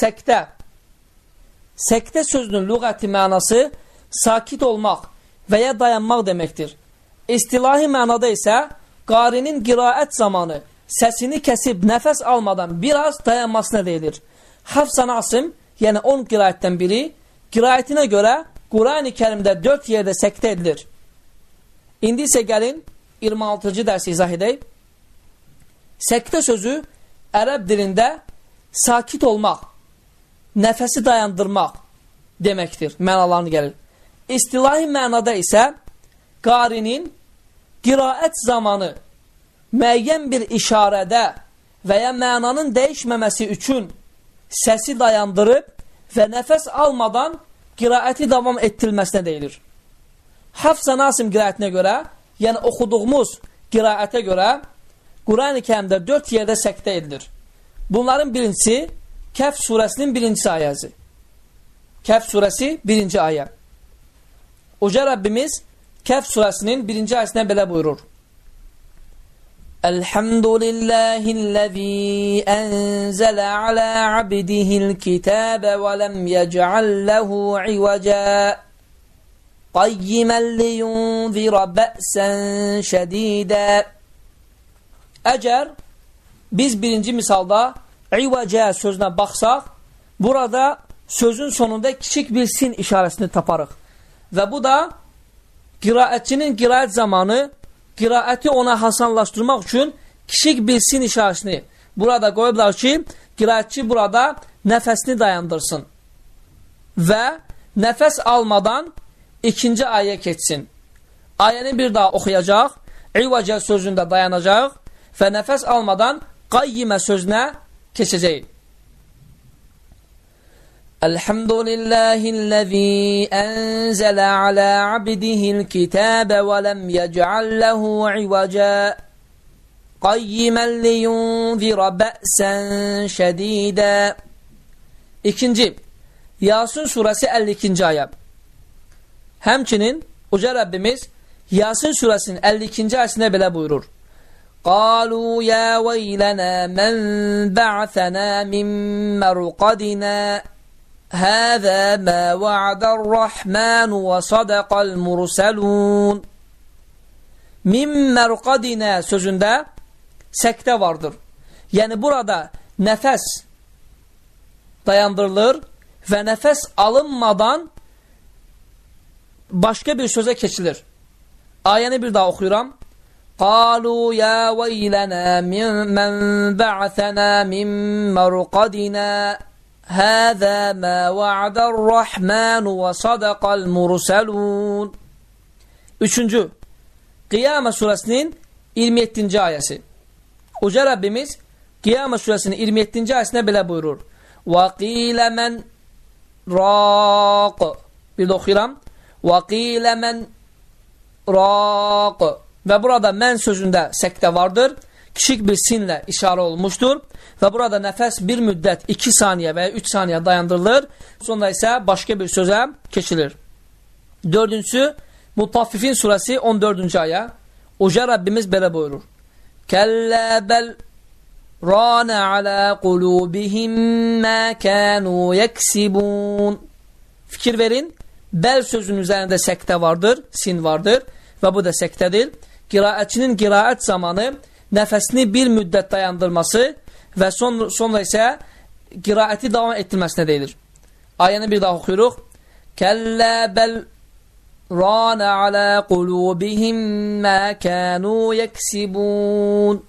səktə. Səktə sözünün lüğəti mənası sakit olmaq və ya dayanmaq deməkdir. İstilahi mənada isə qarinin qiraət zamanı səsini kəsib nəfəs almadan biraz dayanmasına deyilir. Hafsan Asım, yəni 10 qiraətdən biri, qiraətinə görə Quran-ı kərimdə 4 yerdə səktə edilir. İndi isə gəlin 26-cı dərsi izah edək. Səktə sözü ərəb dilində sakit olmaq, nəfəsi dayandırmaq deməkdir, mənalarını gəlir. İstilahi mənada isə qarinin qiraət zamanı müəyyən bir işarədə və ya mənanın dəyişməməsi üçün səsi dayandırıb və nəfəs almadan qiraəti davam etdirilməsinə deyilir. Hafsa Nasim qiraətinə görə, yəni oxuduğumuz qiraətə görə Quran-ı kərimdə dörd yerdə səktə edilir. Bunların birincisi Kehf suresinin birinci ayası. Kehf suresi birinci ayet. Uca Rabbimiz Kehf suresinin birinci ayetine böyle buyurur. Elhamdülillahillezî enzele ala abdihil kitâbe ve lem yec'al lehu ivecâ. قَيِّمًا لِيُنْذِرَ بَأْسًا شَد۪يدًا Eğer biz birinci misalda ivəcə sözünə baxsaq, burada sözün sonunda kiçik bir sin işarəsini taparıq. Və bu da qiraətçinin qiraət zamanı qiraəti ona hasanlaşdırmaq üçün kiçik bir sin işarəsini burada qoyublar ki, qiraətçi burada nəfəsini dayandırsın və nəfəs almadan ikinci ayə keçsin. Ayəni bir daha oxuyacaq, ivəcə sözündə dayanacaq və nəfəs almadan qayyimə sözünə keçəcək. Elhamdülillahillazi enzələ alə abdihil kitəbə və ləm yəc'alləhu ivəcə qayyimən liyunzirə bə'sən şədidə İkinci, Yasin surəsi 52-ci ayə. Həmçinin Uca Rəbbimiz Yasin surəsinin 52-ci ayəsində belə buyurur. قالوا يا ويلنا من بعثنا من مرقدنا هذا ما وعد الرحمن وصدق المرسلون Min mərqadinə sözündə səktə vardır. Yəni burada nəfəs dayandırılır və nəfəs alınmadan başqa bir sözə keçilir. Ayəni bir daha oxuyuram. قالوا يا ويلنا من بعثنا من مرقدنا هذا ما وعد الرحمن وصدق المرسلون Üçüncü, Qiyamə surəsinin 27-ci ayəsi. Uca Rəbbimiz Qiyamə surəsinin 27-ci ayəsində belə buyurur. وَقِيلَ مَنْ رَاقِ Bir də oxuyuram. وَقِيلَ مَنْ رَاقِ Ve burada men sözünde sekte vardır. Küçük bir sinle işare olmuştur. Ve burada nefes bir müddet 2 saniye veya 3 saniye dayandırılır. Sonra ise başka bir söze geçilir. Dördüncüsü Mutaffifin suresi 14. aya. Uca Rabbimiz böyle buyurur. Kelle bel râne alâ kulûbihim mâ kânû yeksibûn. Fikir verin. Bel sözünün üzerinde sekte vardır, sin vardır ve bu da sektedir. Qiraətçinin qiraət zamanı nəfəsini bir müddət dayandırması və son, sonra isə qiraəti davam etdirməsinə deyilir. Ayəni bir daha oxuyuruq. Kəllə bəl rana alə qulubihim mə kənu yəksibun.